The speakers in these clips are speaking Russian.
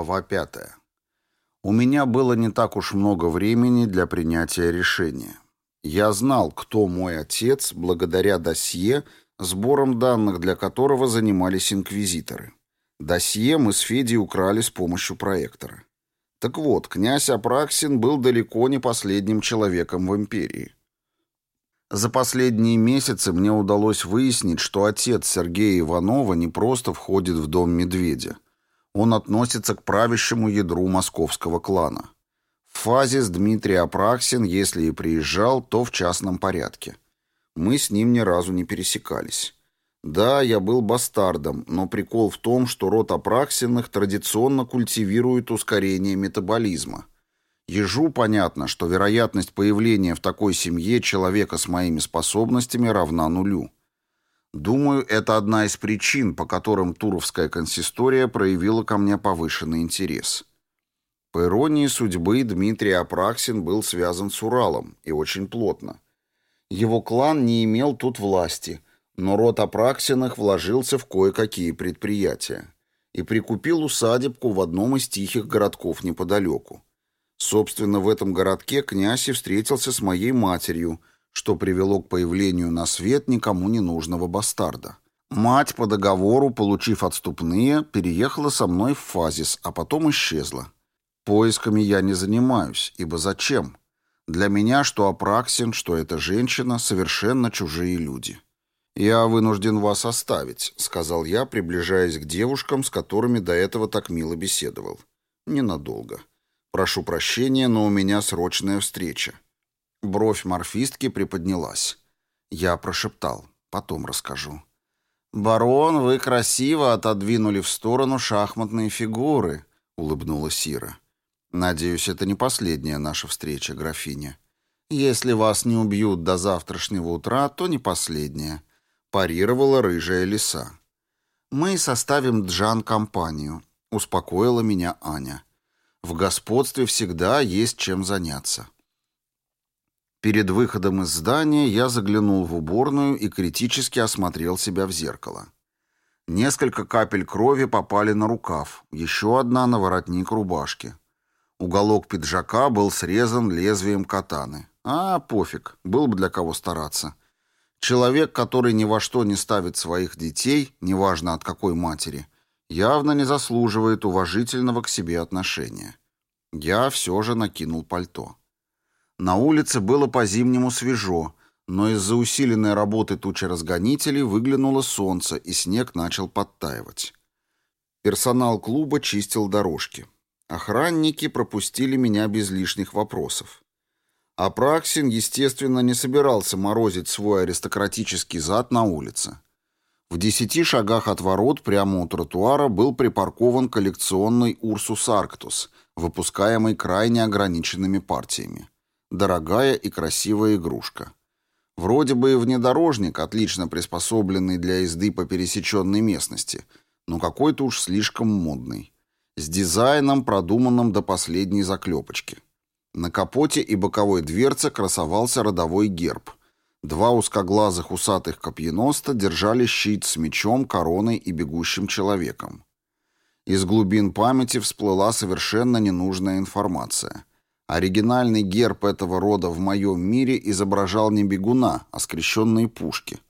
Глава пятая. У меня было не так уж много времени для принятия решения. Я знал, кто мой отец, благодаря досье, сбором данных для которого занимались инквизиторы. Досье мы с Федей украли с помощью проектора. Так вот, князь Апраксин был далеко не последним человеком в империи. За последние месяцы мне удалось выяснить, что отец Сергея Иванова не просто входит в дом медведя. Он относится к правящему ядру московского клана. В фазе с Дмитрий Апраксин, если и приезжал, то в частном порядке. Мы с ним ни разу не пересекались. Да, я был бастардом, но прикол в том, что род Апраксиных традиционно культивирует ускорение метаболизма. Ежу понятно, что вероятность появления в такой семье человека с моими способностями равна нулю. Думаю, это одна из причин, по которым Туровская консистория проявила ко мне повышенный интерес. По иронии судьбы, Дмитрий Апраксин был связан с Уралом, и очень плотно. Его клан не имел тут власти, но род Апраксиных вложился в кое-какие предприятия и прикупил усадебку в одном из тихих городков неподалеку. Собственно, в этом городке князь и встретился с моей матерью, что привело к появлению на свет никому не нужного бастарда. Мать по договору, получив отступные, переехала со мной в Фазис, а потом исчезла. Поисками я не занимаюсь, ибо зачем? Для меня что Апраксин, что эта женщина — совершенно чужие люди. «Я вынужден вас оставить», — сказал я, приближаясь к девушкам, с которыми до этого так мило беседовал. «Ненадолго». «Прошу прощения, но у меня срочная встреча». Бровь морфистки приподнялась. Я прошептал. Потом расскажу. «Барон, вы красиво отодвинули в сторону шахматные фигуры», — улыбнулась Сира. «Надеюсь, это не последняя наша встреча, графиня. Если вас не убьют до завтрашнего утра, то не последняя», — парировала рыжая лиса. «Мы составим Джан компанию», — успокоила меня Аня. В господстве всегда есть чем заняться. Перед выходом из здания я заглянул в уборную и критически осмотрел себя в зеркало. Несколько капель крови попали на рукав, еще одна на воротник рубашки. Уголок пиджака был срезан лезвием катаны. А, пофиг, был бы для кого стараться. Человек, который ни во что не ставит своих детей, неважно от какой матери, явно не заслуживает уважительного к себе отношения. Я все же накинул пальто. На улице было по-зимнему свежо, но из-за усиленной работы тучеразгонителей выглянуло солнце, и снег начал подтаивать. Персонал клуба чистил дорожки. Охранники пропустили меня без лишних вопросов. Апраксин, естественно, не собирался морозить свой аристократический зад на улице. В десяти шагах от ворот прямо у тротуара был припаркован коллекционный «Урсус Арктус», выпускаемый крайне ограниченными партиями. Дорогая и красивая игрушка. Вроде бы и внедорожник, отлично приспособленный для езды по пересеченной местности, но какой-то уж слишком модный. С дизайном, продуманным до последней заклепочки. На капоте и боковой дверце красовался родовой герб – Два узкоглазых усатых копьеноста держали щит с мечом, короной и бегущим человеком. Из глубин памяти всплыла совершенно ненужная информация. Оригинальный герб этого рода в моем мире изображал не бегуна, а скрещенные пушки.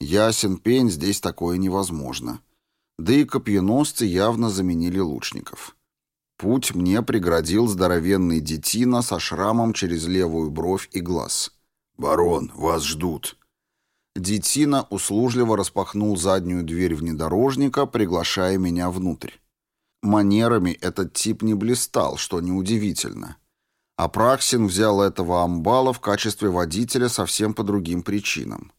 Ясен пень, здесь такое невозможно. Да и копьеносцы явно заменили лучников. Путь мне преградил здоровенный детина со шрамом через левую бровь и глаз. «Барон, вас ждут». Детина услужливо распахнул заднюю дверь внедорожника, приглашая меня внутрь. Манерами этот тип не блистал, что неудивительно. Апраксин взял этого амбала в качестве водителя совсем по другим причинам.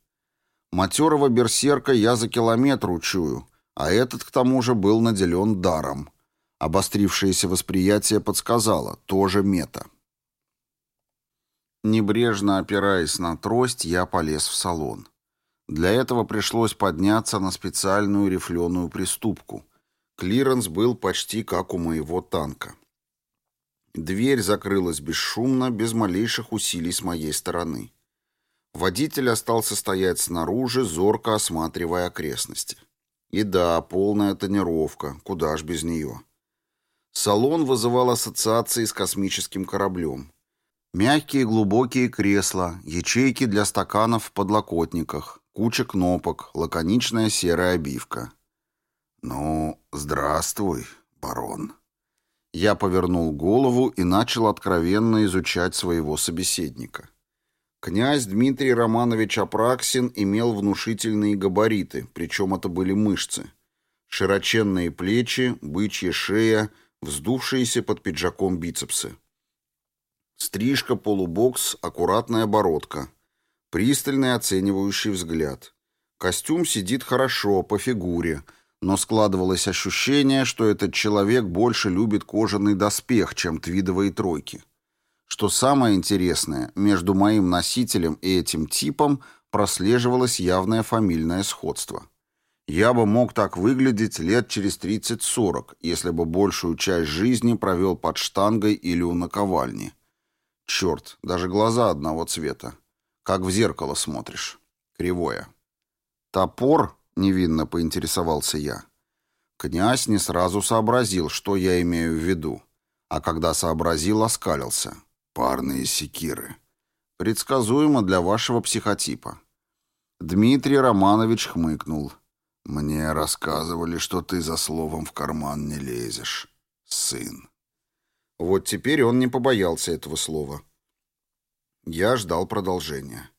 Матерого берсерка я за километр учую, а этот, к тому же, был наделен даром. Обострившееся восприятие подсказало, тоже мета. Небрежно опираясь на трость, я полез в салон. Для этого пришлось подняться на специальную рифленую приступку. Клиренс был почти как у моего танка. Дверь закрылась бесшумно, без малейших усилий с моей стороны. Водитель остался стоять снаружи, зорко осматривая окрестности. И да, полная тонировка, куда ж без нее. Салон вызывал ассоциации с космическим кораблем. Мягкие глубокие кресла, ячейки для стаканов в подлокотниках, куча кнопок, лаконичная серая обивка. «Ну, здравствуй, барон». Я повернул голову и начал откровенно изучать своего собеседника. Князь Дмитрий Романович Апраксин имел внушительные габариты, причем это были мышцы. Широченные плечи, бычья шея, вздувшиеся под пиджаком бицепсы. Стрижка, полубокс, аккуратная бородка. Пристальный оценивающий взгляд. Костюм сидит хорошо, по фигуре, но складывалось ощущение, что этот человек больше любит кожаный доспех, чем твидовые тройки. Что самое интересное, между моим носителем и этим типом прослеживалось явное фамильное сходство. Я бы мог так выглядеть лет через 30-40, если бы большую часть жизни провел под штангой или у наковальни. Черт, даже глаза одного цвета. Как в зеркало смотришь. Кривое. Топор Невинно поинтересовался я. Князь не сразу сообразил, что я имею в виду. А когда сообразил, оскалился. Парные секиры. Предсказуемо для вашего психотипа. Дмитрий Романович хмыкнул. «Мне рассказывали, что ты за словом в карман не лезешь, сын». Вот теперь он не побоялся этого слова. Я ждал продолжения.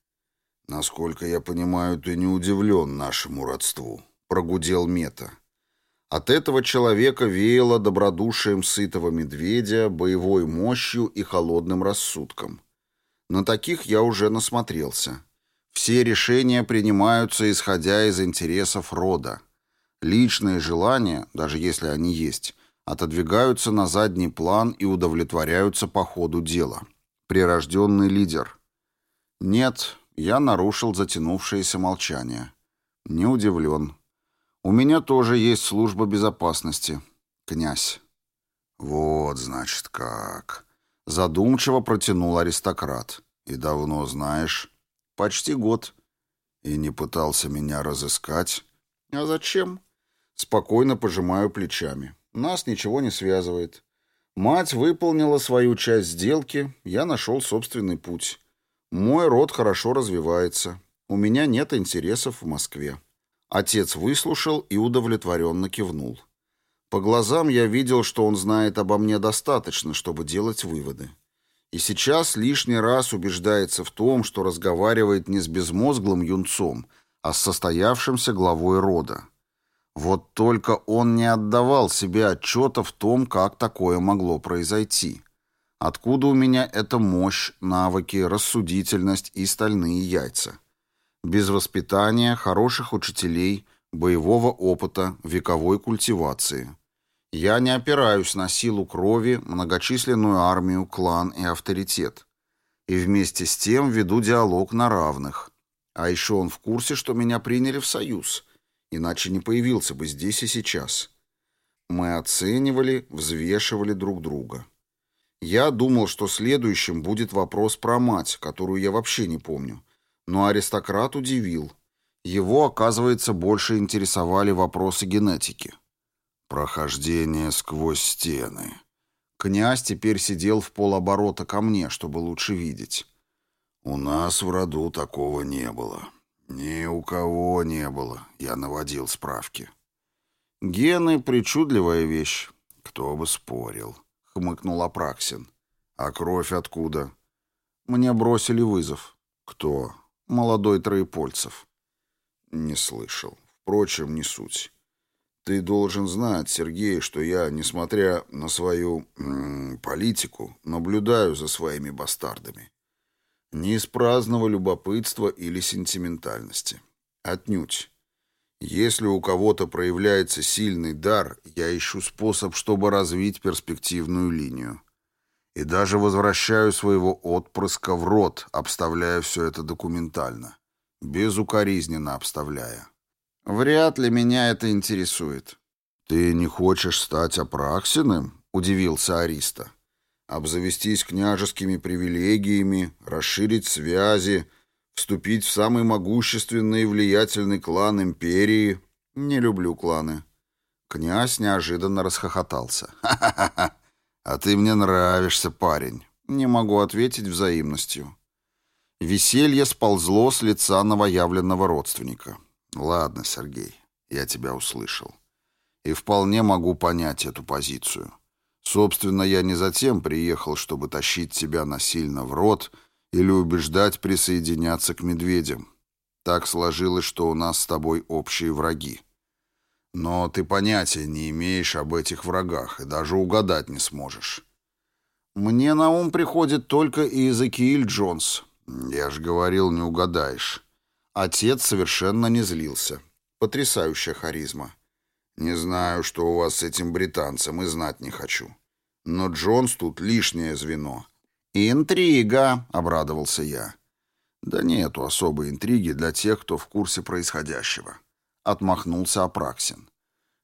«Насколько я понимаю, ты не удивлен нашему родству», — прогудел Мета. От этого человека веяло добродушием сытого медведя, боевой мощью и холодным рассудком. На таких я уже насмотрелся. Все решения принимаются, исходя из интересов рода. Личные желания, даже если они есть, отодвигаются на задний план и удовлетворяются по ходу дела. Прирожденный лидер. Нет, я нарушил затянувшееся молчание. Не удивлен. У меня тоже есть служба безопасности. Князь. Вот, значит, как. Задумчиво протянул аристократ. И давно знаешь? Почти год. И не пытался меня разыскать? А зачем? Спокойно пожимаю плечами. Нас ничего не связывает. Мать выполнила свою часть сделки, я нашел собственный путь. Мой род хорошо развивается. У меня нет интересов в Москве. Отец выслушал и удовлетворенно кивнул. По глазам я видел, что он знает обо мне достаточно, чтобы делать выводы. И сейчас лишний раз убеждается в том, что разговаривает не с безмозглым юнцом, а с состоявшимся главой рода. Вот только он не отдавал себе отчета в том, как такое могло произойти. Откуда у меня эта мощь, навыки, рассудительность и стальные яйца? Без воспитания, хороших учителей, боевого опыта, вековой культивации. Я не опираюсь на силу крови, многочисленную армию, клан и авторитет. И вместе с тем веду диалог на равных. А еще он в курсе, что меня приняли в союз, иначе не появился бы здесь и сейчас. Мы оценивали, взвешивали друг друга. Я думал, что следующим будет вопрос про мать, которую я вообще не помню. Но аристократ удивил. Его, оказывается, больше интересовали вопросы генетики. Прохождение сквозь стены. Князь теперь сидел в полоборота ко мне, чтобы лучше видеть. У нас в роду такого не было. Ни у кого не было, я наводил справки. Гены — причудливая вещь. Кто бы спорил хмыкнул Апраксин. «А кровь откуда?» «Мне бросили вызов». «Кто?» «Молодой Троепольцев». «Не слышал. Впрочем, не суть. Ты должен знать, Сергей, что я, несмотря на свою м -м, политику, наблюдаю за своими бастардами. Не из праздного любопытства или сентиментальности. Отнюдь. Если у кого-то проявляется сильный дар, я ищу способ, чтобы развить перспективную линию. И даже возвращаю своего отпрыска в рот, обставляя все это документально. Безукоризненно обставляя. Вряд ли меня это интересует. «Ты не хочешь стать Апраксиным?» — удивился Ариста. «Обзавестись княжескими привилегиями, расширить связи, Вступить в самый могущественный и влиятельный клан империи? Не люблю кланы. Князь неожиданно расхохотался. «Ха-ха-ха! А ты мне нравишься, парень!» Не могу ответить взаимностью. Веселье сползло с лица новоявленного родственника. «Ладно, Сергей, я тебя услышал. И вполне могу понять эту позицию. Собственно, я не затем приехал, чтобы тащить тебя насильно в рот или убеждать присоединяться к медведям. Так сложилось, что у нас с тобой общие враги. Но ты понятия не имеешь об этих врагах и даже угадать не сможешь. Мне на ум приходит только Иезекииль Джонс. Я же говорил, не угадаешь. Отец совершенно не злился. Потрясающая харизма. Не знаю, что у вас с этим британцем, и знать не хочу. Но Джонс тут лишнее звено. «Интрига», — обрадовался я. «Да нету особой интриги для тех, кто в курсе происходящего», — отмахнулся Апраксин.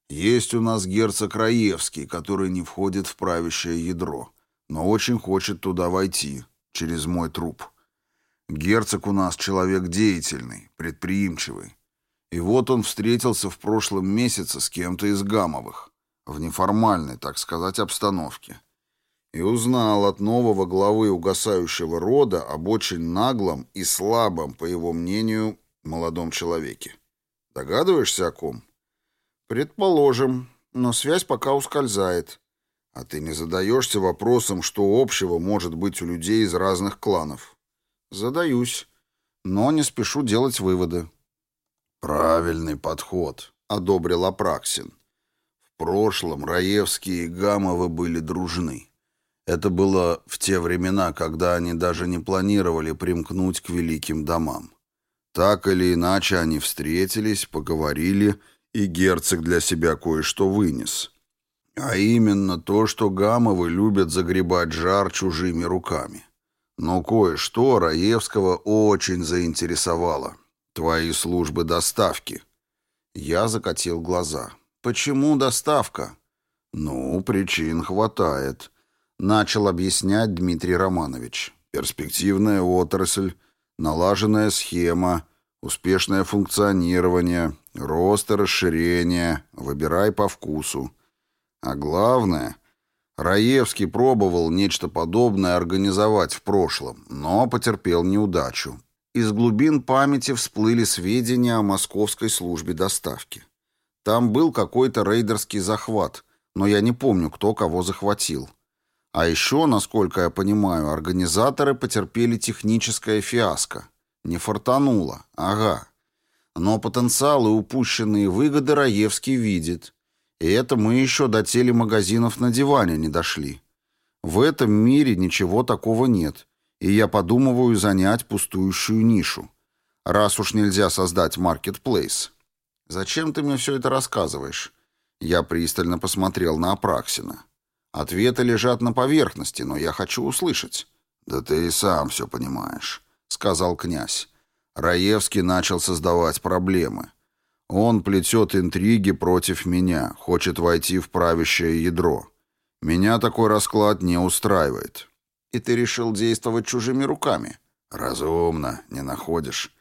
«Есть у нас герцог Раевский, который не входит в правящее ядро, но очень хочет туда войти, через мой труп. Герцог у нас человек деятельный, предприимчивый. И вот он встретился в прошлом месяце с кем-то из Гамовых, в неформальной, так сказать, обстановке. И узнал от нового главы угасающего рода об очень наглом и слабом, по его мнению, молодом человеке. Догадываешься о ком? Предположим, но связь пока ускользает. А ты не задаешься вопросом, что общего может быть у людей из разных кланов? Задаюсь, но не спешу делать выводы. «Правильный подход», — одобрил Апраксин. «В прошлом Раевские и Гамовы были дружны. Это было в те времена, когда они даже не планировали примкнуть к великим домам. Так или иначе они встретились, поговорили, и герцог для себя кое-что вынес. А именно то, что Гамовы любят загребать жар чужими руками. Но кое-что Раевского очень заинтересовало. «Твои службы доставки». Я закатил глаза. «Почему доставка?» «Ну, причин хватает», — начал объяснять Дмитрий Романович. «Перспективная отрасль, налаженная схема, успешное функционирование, рост и расширение, выбирай по вкусу. А главное, Раевский пробовал нечто подобное организовать в прошлом, но потерпел неудачу. Из глубин памяти всплыли сведения о московской службе доставки. Там был какой-то рейдерский захват, но я не помню, кто кого захватил. А еще, насколько я понимаю, организаторы потерпели техническое фиаско. Не фартануло, ага. Но потенциал и упущенные выгоды Раевский видит. И это мы еще до телемагазинов на диване не дошли. В этом мире ничего такого нет и я подумываю занять пустующую нишу. Раз уж нельзя создать маркетплейс. Зачем ты мне все это рассказываешь? Я пристально посмотрел на Апраксина. Ответы лежат на поверхности, но я хочу услышать. Да ты и сам все понимаешь, сказал князь. Раевский начал создавать проблемы. Он плетет интриги против меня, хочет войти в правящее ядро. Меня такой расклад не устраивает. И ты решил действовать чужими руками? Разумно, не находишь?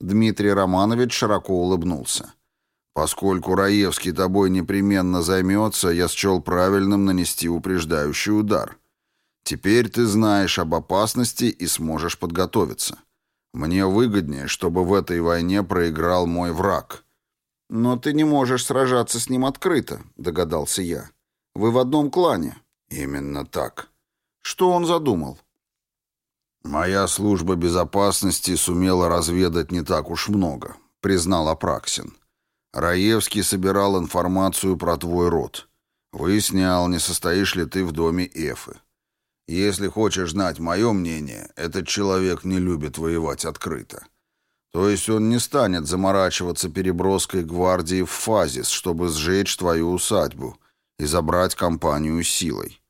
Дмитрий Романович широко улыбнулся. Поскольку Раевский тобой непременно займется, я счел правильным нанести упреждающий удар. Теперь ты знаешь об опасности и сможешь подготовиться. Мне выгоднее, чтобы в этой войне проиграл мой враг. Но ты не можешь сражаться с ним открыто, догадался я. Вы в одном клане. Именно так. Что он задумал? «Моя служба безопасности сумела разведать не так уж много», — признал Апраксин. «Раевский собирал информацию про твой род. Выяснял, не состоишь ли ты в доме Эфы. Если хочешь знать мое мнение, этот человек не любит воевать открыто. То есть он не станет заморачиваться переброской гвардии в фазис, чтобы сжечь твою усадьбу и забрать компанию силой.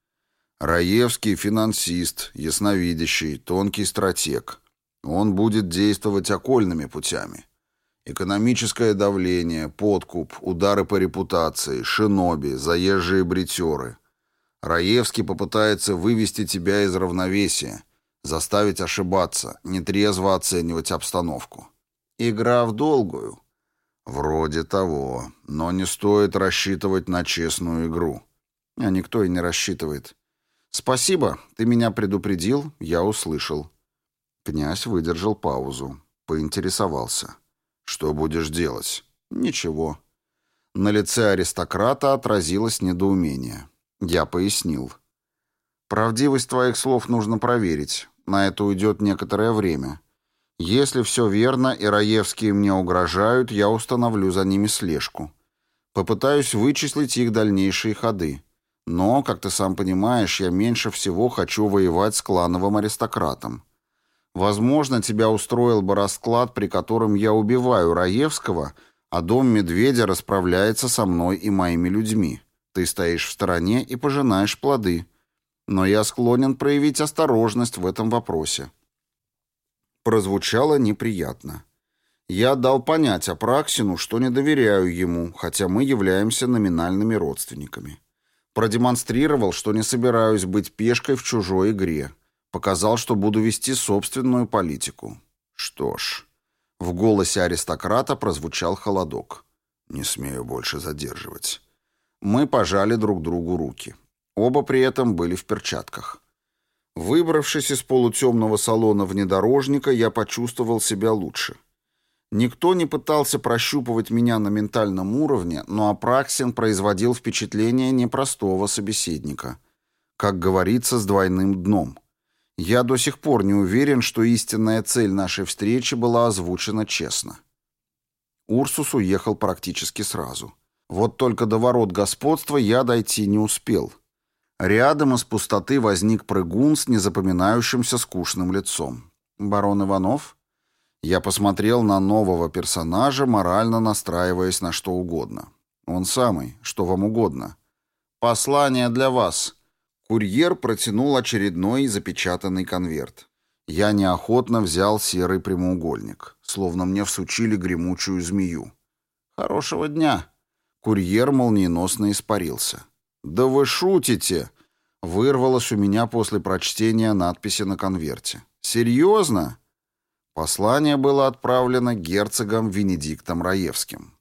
Раевский – финансист, ясновидящий, тонкий стратег. Он будет действовать окольными путями. Экономическое давление, подкуп, удары по репутации, шиноби, заезжие бритеры. Раевский попытается вывести тебя из равновесия, заставить ошибаться, нетрезво оценивать обстановку. Игра в долгую. Вроде того, но не стоит рассчитывать на честную игру. А никто и не рассчитывает. Спасибо, ты меня предупредил, я услышал. Князь выдержал паузу, поинтересовался. Что будешь делать? Ничего. На лице аристократа отразилось недоумение. Я пояснил. Правдивость твоих слов нужно проверить. На это уйдет некоторое время. Если все верно и Раевские мне угрожают, я установлю за ними слежку. Попытаюсь вычислить их дальнейшие ходы. Но, как ты сам понимаешь, я меньше всего хочу воевать с клановым аристократом. Возможно, тебя устроил бы расклад, при котором я убиваю Раевского, а дом медведя расправляется со мной и моими людьми. Ты стоишь в стороне и пожинаешь плоды. Но я склонен проявить осторожность в этом вопросе. Прозвучало неприятно. Я дал понять Апраксину, что не доверяю ему, хотя мы являемся номинальными родственниками. Продемонстрировал, что не собираюсь быть пешкой в чужой игре. Показал, что буду вести собственную политику. Что ж, в голосе аристократа прозвучал холодок. Не смею больше задерживать. Мы пожали друг другу руки. Оба при этом были в перчатках. Выбравшись из полутемного салона внедорожника, я почувствовал себя лучше. Никто не пытался прощупывать меня на ментальном уровне, но Апраксин производил впечатление непростого собеседника. Как говорится, с двойным дном. Я до сих пор не уверен, что истинная цель нашей встречи была озвучена честно. Урсус уехал практически сразу. Вот только до ворот господства я дойти не успел. Рядом из пустоты возник прыгун с незапоминающимся скучным лицом. «Барон Иванов?» Я посмотрел на нового персонажа, морально настраиваясь на что угодно. «Он самый, что вам угодно». «Послание для вас», Курьер протянул очередной запечатанный конверт. Я неохотно взял серый прямоугольник, словно мне всучили гремучую змею. «Хорошего дня!» Курьер молниеносно испарился. «Да вы шутите!» Вырвалось у меня после прочтения надписи на конверте. «Серьезно?» Послание было отправлено герцогом Венедиктом Раевским.